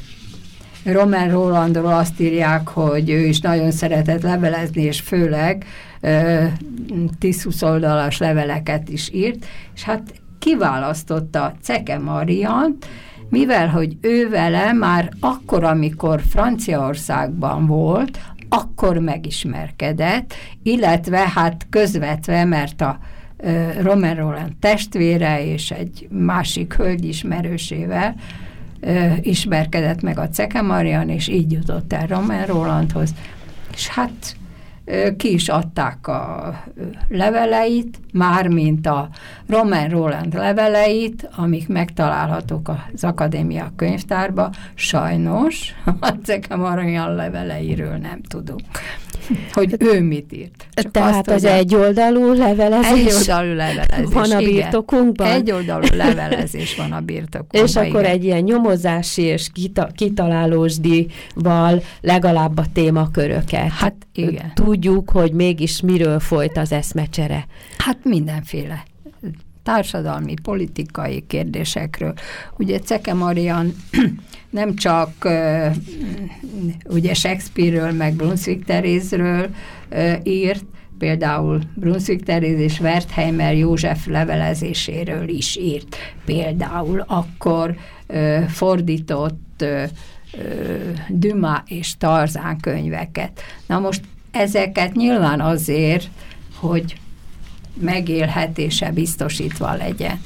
Roman Rolandról azt írják, hogy ő is nagyon szeretett levelezni, és főleg 10-20 oldalas leveleket is írt, és hát kiválasztotta Ceke Mariant, mivel, hogy ő vele már akkor, amikor Franciaországban volt, akkor megismerkedett, illetve hát közvetve, mert a Roman Roland testvére és egy másik hölgy ismerősével ö, ismerkedett meg a Ceke Marian, és így jutott el Roman Rolandhoz. És hát ö, ki is adták a leveleit, mármint a Roman Roland leveleit, amik megtalálhatók az Akadémia könyvtárba. Sajnos <laughs> a Ceke Marian leveleiről nem tudunk. Hogy ő mit írt. Csak Tehát azt, az egyoldalú levelezés <laughs> egyoldalú levelezés, van a birtokunkban? Igen. Egyoldalú levelezés van a birtokunkban. És akkor igen. egy ilyen nyomozási és kita, kitalálósdival legalább a témaköröket. Hát igen. Tudjuk, hogy mégis miről folyt az eszmecsere. Hát mindenféle társadalmi, politikai kérdésekről. Ugye Ceke Marian nem csak ugye Shakespeare-ről, meg Brunswick Terézről írt, például Brunswick Teréz és Wertheimer József levelezéséről is írt. Például akkor fordított uh, Duma és Tarzán könyveket. Na most ezeket nyilván azért, hogy megélhetése biztosítva legyen,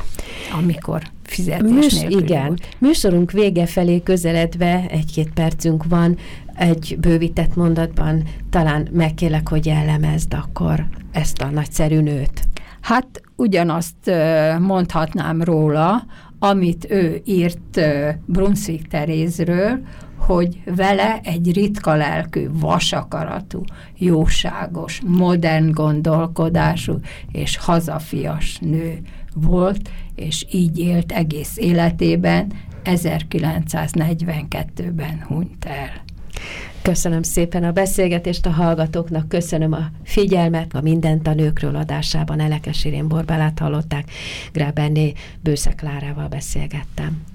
amikor fizetés Műs, Igen. Volt. Műsorunk vége felé közeledve egy-két percünk van, egy bővített mondatban talán megkélek, hogy jellemezd akkor ezt a nagyszerű nőt. Hát ugyanazt mondhatnám róla, amit ő írt Brunswick Terézről, hogy vele egy ritka lelkű, vasakaratú, jóságos, modern gondolkodású és hazafias nő volt, és így élt egész életében, 1942-ben hunyt el. Köszönöm szépen a beszélgetést a hallgatóknak, köszönöm a figyelmet, a Mindent a nőkről adásában Elekes Irén Borbálát hallották, Grábenné Bőszek beszélgettem.